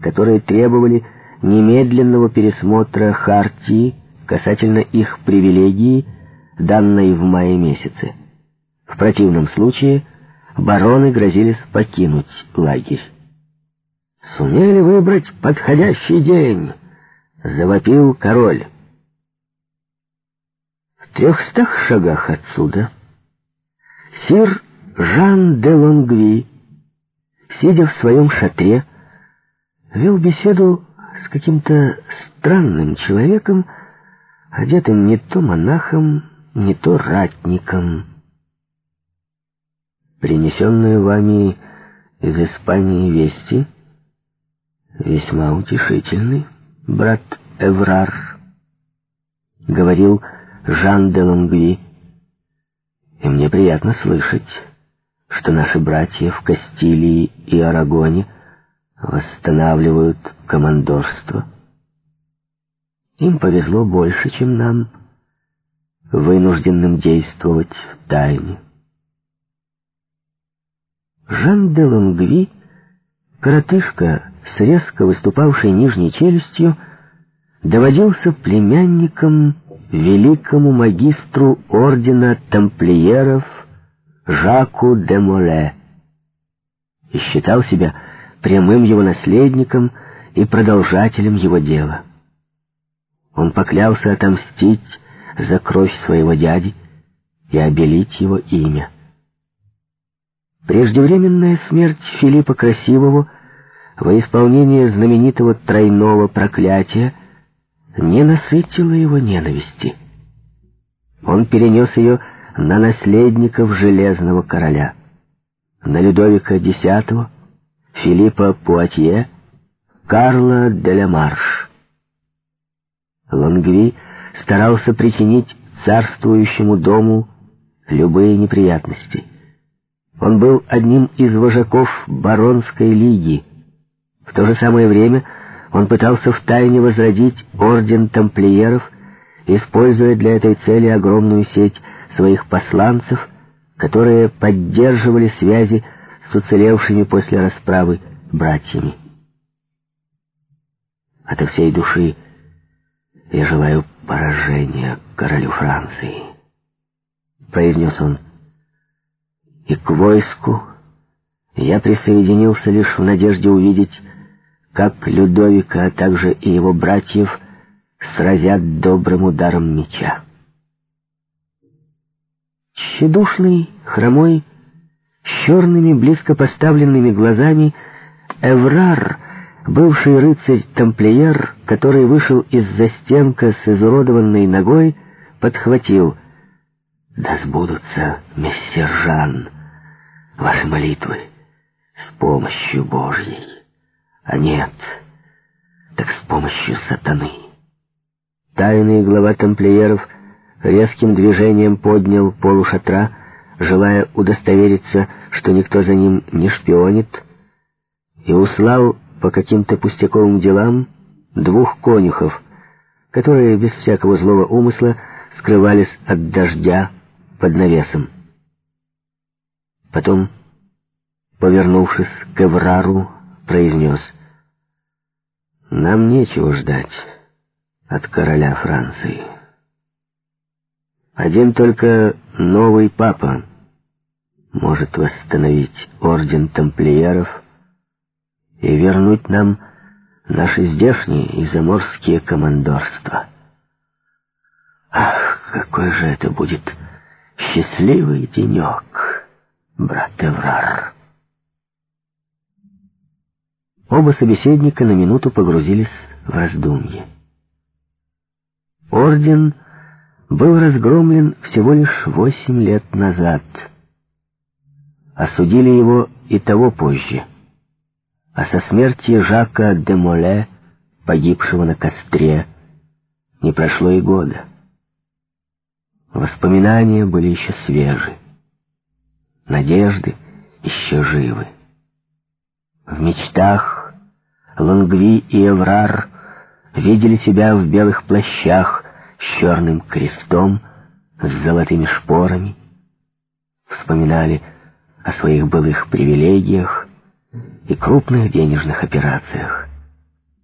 которые требовали немедленного пересмотра хартии касательно их привилегии, данной в мае месяце. В противном случае бароны грозились покинуть лагерь. «Сумели выбрать подходящий день!» — завопил король. В трехстах шагах отсюда сир Жан де Лонгви, сидя в своем шатре, вел беседу с каким-то странным человеком, одетым не то монахом, не то ратником. Принесенные вами из Испании вести весьма утешительны, брат Эврар, — говорил Жан де Лонгви, — и мне приятно слышать, что наши братья в Кастилии и Арагоне восстанавливают командорство. Им повезло больше, чем нам, вынужденным действовать в тайне. Жан де Лонгви, коротышка с резко выступавшей нижней челюстью, доводился племянником великому магистру ордена тамплиеров Жаку де Моле и считал себя прямым его наследником и продолжателем его дела. Он поклялся отомстить за кровь своего дяди и обелить его имя. Преждевременная смерть Филиппа Красивого во исполнение знаменитого тройного проклятия не насытила его ненависти. Он перенес ее на наследников Железного Короля, на Людовика X, Филиппа Пуатье, Карла де ля Марш. Лонгви старался причинить царствующему дому любые неприятности. Он был одним из вожаков Баронской лиги. В то же самое время он пытался втайне возродить орден тамплиеров, используя для этой цели огромную сеть своих посланцев, которые поддерживали связи с уцелевшими после расправы братьями. От всей души я желаю поражения королю Франции, произнес он. И к войску я присоединился лишь в надежде увидеть, как Людовика, а также и его братьев сразят добрым ударом меча. Тщедушный, хромой, с черными близко поставленными глазами, Эврар, бывший рыцарь-тамплиер, который вышел из застенка с изуродованной ногой, подхватил «Да сбудутся, мессер Жан, ваши молитвы с помощью Божьей, а нет, так с помощью сатаны». Тайный глава тамплиеров резким движением поднял полушатра, желая удостовериться, что никто за ним не шпионит, и услал по каким-то пустяковым делам двух конюхов, которые без всякого злого умысла скрывались от дождя под навесом. Потом, повернувшись к Эврару, произнес, «Нам нечего ждать от короля Франции. Один только новый папа может восстановить орден тамплиеров и вернуть нам наши здешние и заморские командорства. Ах, какой же это будет счастливый денек, брат Эврар! Оба собеседника на минуту погрузились в раздумье. Орден был разгромлен всего лишь восемь лет назад. Осудили его и того позже а со смерти Жака де Моле, погибшего на костре, не прошло и года. Воспоминания были еще свежи, надежды еще живы. В мечтах Лонгви и Эврар видели себя в белых плащах с черным крестом, с золотыми шпорами, вспоминали о своих былых привилегиях, и крупных денежных операциях.